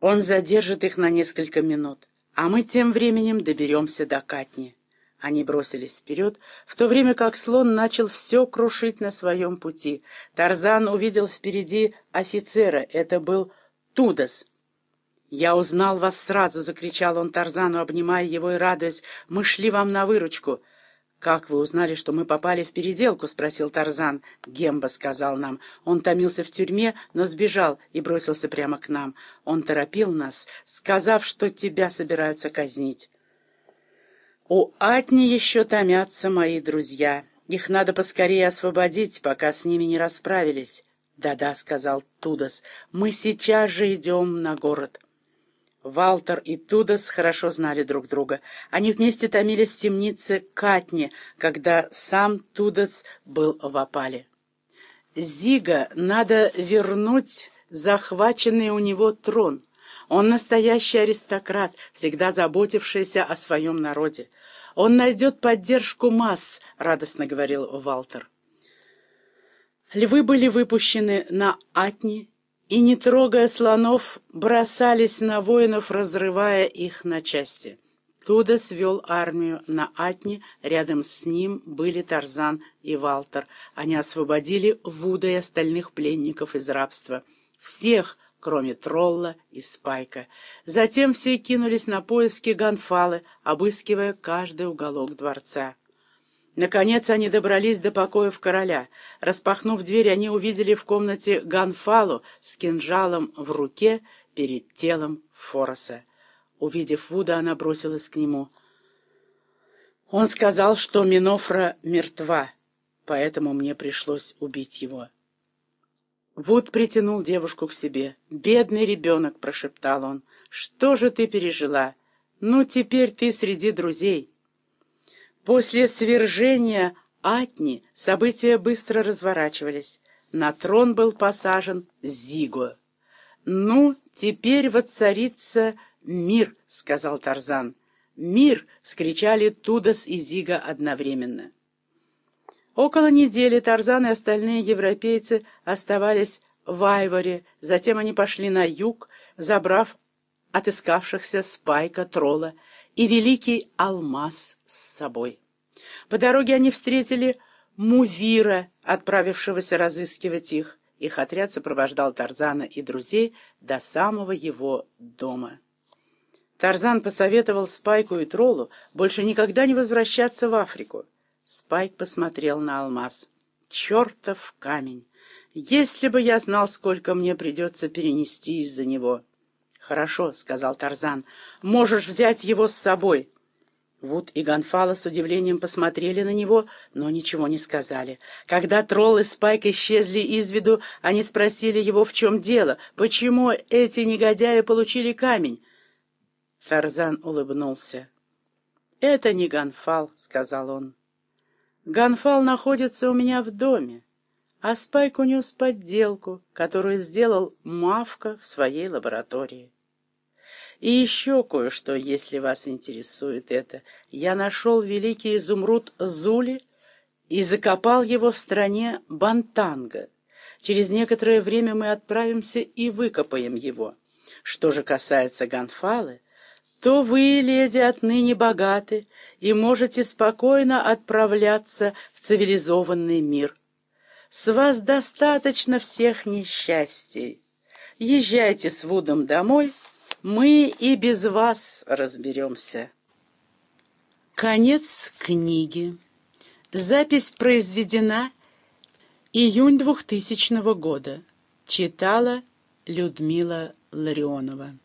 Он задержит их на несколько минут, а мы тем временем доберемся до Катни. Они бросились вперед, в то время как слон начал все крушить на своем пути. Тарзан увидел впереди офицера, это был Тудас. «Я узнал вас сразу!» — закричал он Тарзану, обнимая его и радуясь. «Мы шли вам на выручку!» «Как вы узнали, что мы попали в переделку?» — спросил Тарзан. Гемба сказал нам. Он томился в тюрьме, но сбежал и бросился прямо к нам. Он торопил нас, сказав, что тебя собираются казнить. У Атни еще томятся мои друзья. Их надо поскорее освободить, пока с ними не расправились. «Да-да», — сказал Тудас, — «мы сейчас же идем на город». Валтер и Тудас хорошо знали друг друга. Они вместе томились в темнице Катни, когда сам Тудас был в опале. Зига надо вернуть захваченный у него трон. Он настоящий аристократ, всегда заботившийся о своем народе. Он найдет поддержку масс, — радостно говорил Валтер. Львы были выпущены на Атни, и, не трогая слонов, бросались на воинов, разрывая их на части. Туда свел армию на Атне, рядом с ним были Тарзан и Валтер. Они освободили Вуда и остальных пленников из рабства. Всех, кроме Тролла и Спайка. Затем все кинулись на поиски Ганфалы, обыскивая каждый уголок дворца. Наконец они добрались до покоев короля. Распахнув дверь, они увидели в комнате Ганфалу с кинжалом в руке перед телом Фороса. Увидев Вуда, она бросилась к нему. Он сказал, что Минофра мертва, поэтому мне пришлось убить его. Вуд притянул девушку к себе. «Бедный ребенок», — прошептал он, — «что же ты пережила? Ну, теперь ты среди друзей». После свержения Атни события быстро разворачивались. На трон был посажен Зиго. «Ну, теперь воцарится мир», — сказал Тарзан. «Мир!» — скричали Тудас и Зига одновременно. Около недели Тарзан и остальные европейцы оставались в Айворе, затем они пошли на юг, забрав отыскавшихся Спайка, Тролла и великий алмаз с собой. По дороге они встретили Мувира, отправившегося разыскивать их. Их отряд сопровождал Тарзана и друзей до самого его дома. Тарзан посоветовал Спайку и Троллу больше никогда не возвращаться в Африку. Спайк посмотрел на алмаз. «Чертов камень! Если бы я знал, сколько мне придется перенести из-за него!» «Хорошо», — сказал Тарзан, — «можешь взять его с собой». Вуд и Гонфала с удивлением посмотрели на него, но ничего не сказали. Когда Тролл и Спайк исчезли из виду, они спросили его, в чем дело, почему эти негодяи получили камень. Тарзан улыбнулся. «Это не Гонфал», — сказал он. «Гонфал находится у меня в доме, а Спайк унес подделку, которую сделал Мавка в своей лаборатории». И еще кое-что, если вас интересует это. Я нашел великий изумруд Зули и закопал его в стране Бантанга. Через некоторое время мы отправимся и выкопаем его. Что же касается Ганфалы, то вы, леди, отныне богаты и можете спокойно отправляться в цивилизованный мир. С вас достаточно всех несчастий. Езжайте с Вудом домой — мы и без вас разберемся. Конец книги. Запись произведена июнь 2000 года. Читала Людмила Ларионова.